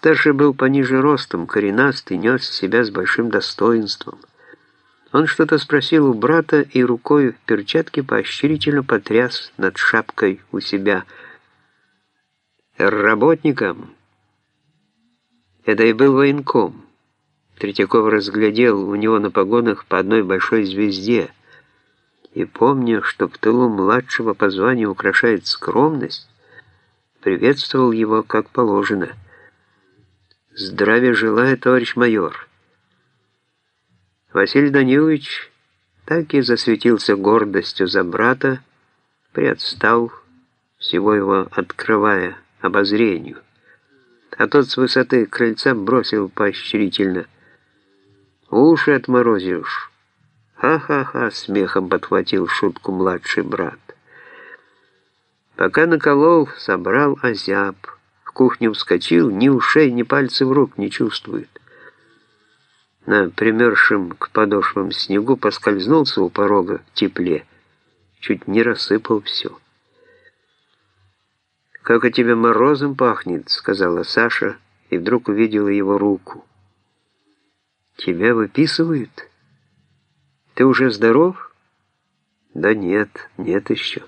Старший был пониже ростом, коренастый, нес себя с большим достоинством. Он что-то спросил у брата и рукой в перчатке поощрительно потряс над шапкой у себя. «Работникам!» Это и был военком. Третьяков разглядел у него на погонах по одной большой звезде, и, помня, что в тылу младшего по званию украшает скромность, приветствовал его как положено. «Здравия желаю, товарищ майор!» Василий Данилович так и засветился гордостью за брата, приотстал, всего его открывая обозрению. А тот с высоты крыльца бросил поощрительно. «Уши отморозишь!» «Ха-ха-ха!» — смехом подхватил шутку младший брат. Пока наколол, собрал озяб. В кухню вскочил, ни ушей, ни пальцев рук не чувствует на примершем к подошвам снегу поскользнулся у порога в тепле, чуть не рассыпал все. «Как от тебя морозом пахнет», — сказала Саша, и вдруг увидела его руку. «Тебя выписывают? Ты уже здоров?» «Да нет, нет еще».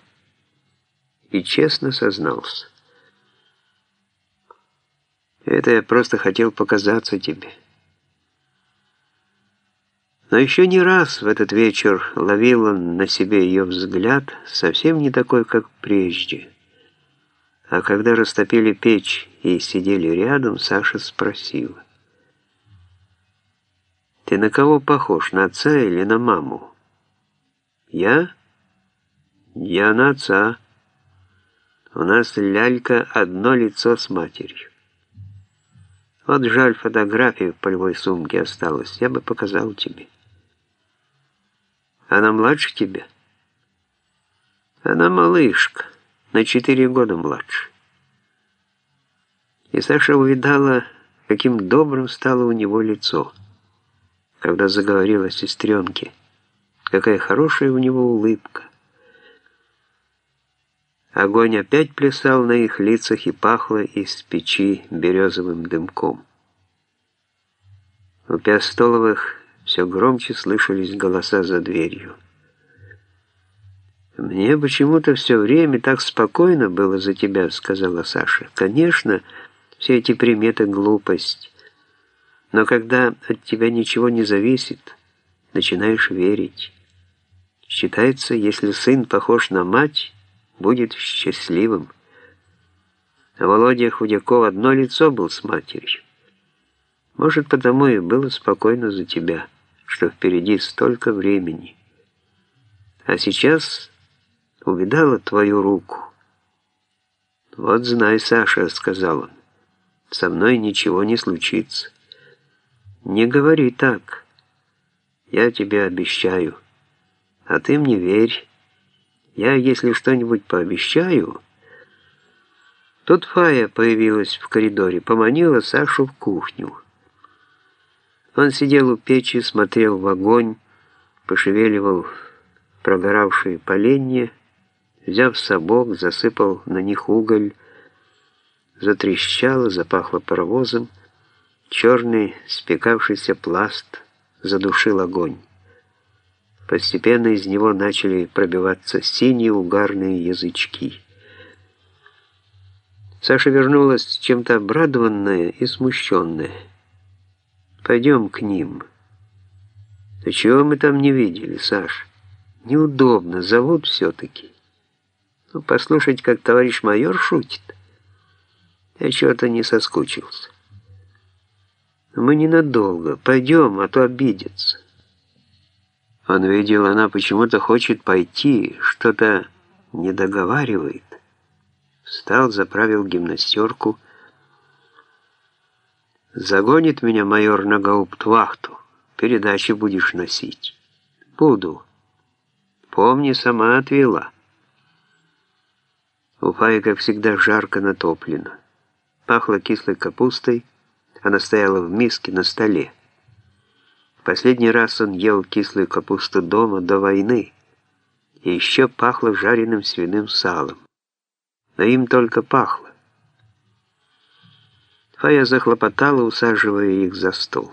И честно сознался. «Это я просто хотел показаться тебе». Но еще не раз в этот вечер ловил он на себе ее взгляд, совсем не такой, как прежде. А когда растопили печь и сидели рядом, Саша спросила. «Ты на кого похож, на отца или на маму?» «Я?» «Я на отца. У нас лялька одно лицо с матерью. Вот жаль, фотография в полевой сумке осталась, я бы показал тебе». Она младше тебя? Она малышка, на четыре года младше. И Саша увидала, каким добрым стало у него лицо, когда заговорила сестренке. Какая хорошая у него улыбка. Огонь опять плясал на их лицах и пахло из печи березовым дымком. У Пиастоловых все громче слышались голоса за дверью. «Мне почему-то все время так спокойно было за тебя», — сказала Саша. «Конечно, все эти приметы — глупость. Но когда от тебя ничего не зависит, начинаешь верить. Считается, если сын похож на мать, будет счастливым. Володя Худяков одно лицо был с матерью. Может, потому и было спокойно за тебя» что впереди столько времени. А сейчас увидала твою руку. «Вот знай, Саша», — сказал он, — «со мной ничего не случится». «Не говори так. Я тебе обещаю. А ты мне верь. Я, если что-нибудь пообещаю...» Тут Фая появилась в коридоре, поманила Сашу в кухню. Он сидел у печи, смотрел в огонь, пошевеливал прогоравшие поленья, взяв сапог, засыпал на них уголь, затрещало, запахло паровозом, черный спекавшийся пласт задушил огонь. Постепенно из него начали пробиваться синие угарные язычки. Саша вернулась чем-то обрадованная и смущенная. Пойдем к ним. Да чего мы там не видели, Саш? Неудобно, зовут все-таки. Ну, послушать, как товарищ майор шутит. Я чего-то не соскучился. Мы ненадолго. Пойдем, а то обидится. Он видел, она почему-то хочет пойти, что-то не договаривает. Встал, заправил гимнастерку, Загонит меня майор на гауптвахту. Передачи будешь носить. Буду. Помни, сама отвела. У Фаи, как всегда, жарко натоплено. Пахло кислой капустой, она стояла в миске на столе. Последний раз он ел кислую капусту дома до войны, и еще пахло жареным свиным салом. Но им только пахло. Фая захлопотала, усаживая их за стол.